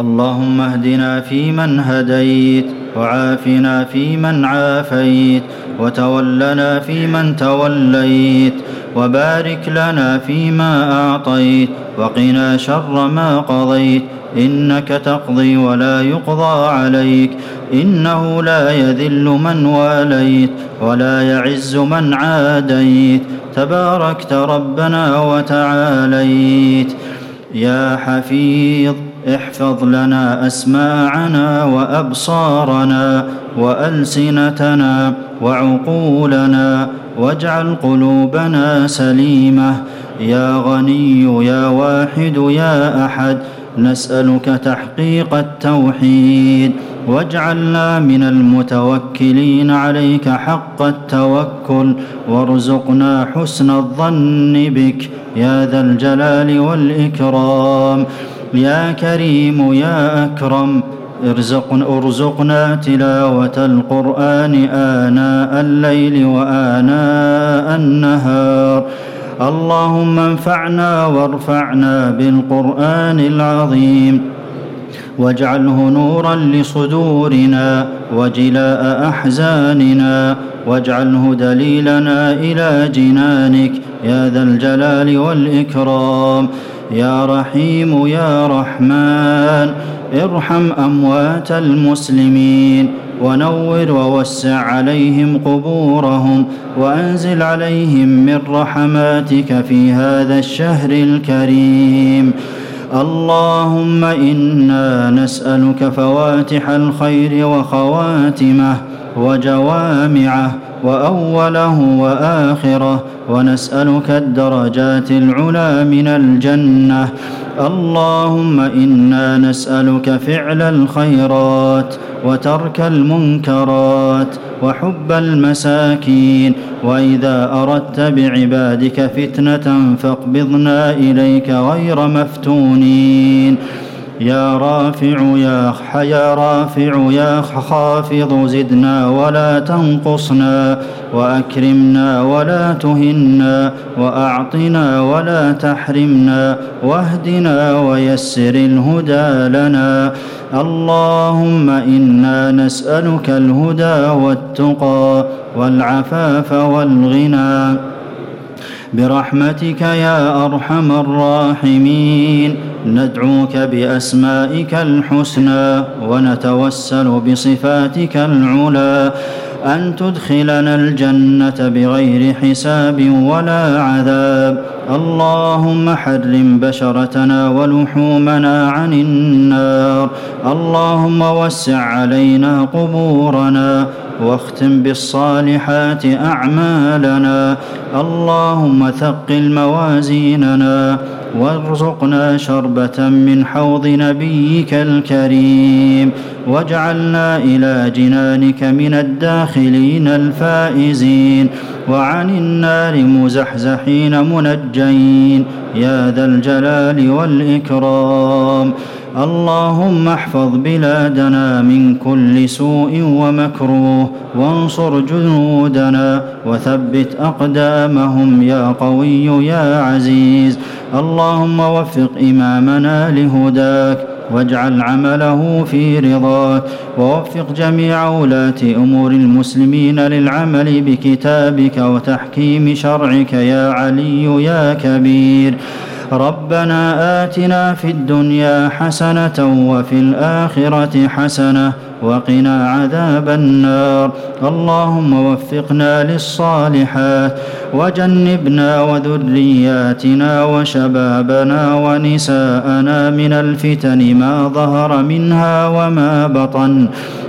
اللهم اهدنا فيمن هديت وعافنا فيمن عافيت وتولنا فيمن توليت وبارك لنا فيما أعطيت وقنا شر ما قضيت إنك تقضي ولا يقضى عليك إنه لا يذل من واليت ولا يعز من عاديت تباركت ربنا وتعاليت يا حفيظ احفظ لنا أسماعنا وأبصارنا وألسنتنا وعقولنا واجعل قلوبنا سليمة. يا غني يا واحد يا أحد نسألك تحقيق التوحيد. واجعلنا من المتوكلين عليك حق التوكل وارزقنا حسن الظن بك يا ذا الجلال والإكرام. يا كريم يا أكرم ارزقنا, ارزقنا تلاوة القرآن آناء الليل وآناء النهار. اللهم انفعنا وارفعنا بالقرآن العظيم. واجعله نورا لصدورنا وجلاء أحزاننا واجعله دليلنا إلى جنانك يا ذا الجلال والإكرام يا رحيم يا رحمن ارحم أموات المسلمين ونور ووسع عليهم قبورهم وأنزل عليهم من رحماتك في هذا الشهر الكريم اللهم إنا نسألك فواتح الخير وخواتمه وجوامعه وأوله وآخره ونسألك الدرجات العلى من الجنة. اللهم إنا نسألك فعل الخيرات وترك المنكرات وحب المساكين. وإذا أردت بعبادك فتنة فاقبضنا إليك غير مفتونين. يا رافع يا يا رافع يا خافض زدنا ولا تنقصنا وأكرمنا ولا تهنا وأعطنا ولا تحرمنا واهدنا ويسر الهدى لنا اللهم إنا نسألك الهدى والتقى والعفاف والغنى برحمتك يا أرحم الراحمين. ندعوك بأسمائك الحسنى ونتوسل بصفاتك العلى. أن تدخلنا الجنة بغير حساب ولا عذاب. اللهم حرم بشرتنا ولحومنا عن النار. اللهم وسع علينا قبورنا واختم بالصالحات أعمالنا. اللهم ثقل موازيننا وارزقنا شربة من حوض نبيك الكريم. واجعلنا إلى جنانك من الداخلين الفائزين. وعن النار مزحزحين منجين. يا ذا الجلال والإكرام. اللهم احفظ بلادنا من كل سوء ومكروه. وانصر جنودنا وثبت أقدامهم. يا قوي يا عزيز. اللهم وفق إمامنا لهداك. واجعل عمله في رضاك ووفق جميع ولاه أمور المسلمين للعمل بكتابك وتحكيم شرعك يا علي يا كبير. ربنا آتنا في الدنيا حسنة وفي الآخرة حسنة وقنا عذاب النار. اللهم وفقنا للصالحات وجنبنا وذرياتنا وشبابنا ونساءنا من الفتن ما ظهر منها وما بطن.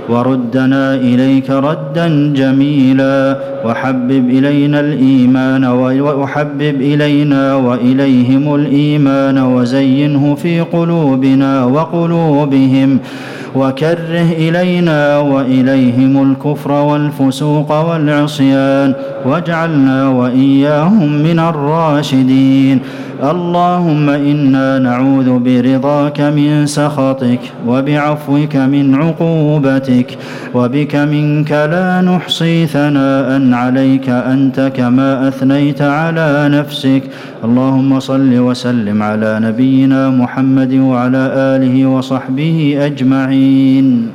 وردنا إليك ردا جميلا. وحبب إلينا الإيمان وحبب إلينا وإليهم الإيمان. وزينه في قلوبنا وقلوبهم. وكره إلينا وإليهم الكفر والفسوق والعصيان واجعلنا وإياهم من الراشدين. اللهم إنا نعوذ برضاك من سخطك وبعفوك من عقوبتك وبك منك لا نحصي ثناء عليك أنت كما أثنيت على نفسك. اللهم صل وسلم على نبينا محمد وعلى آله وصحبه اجمعين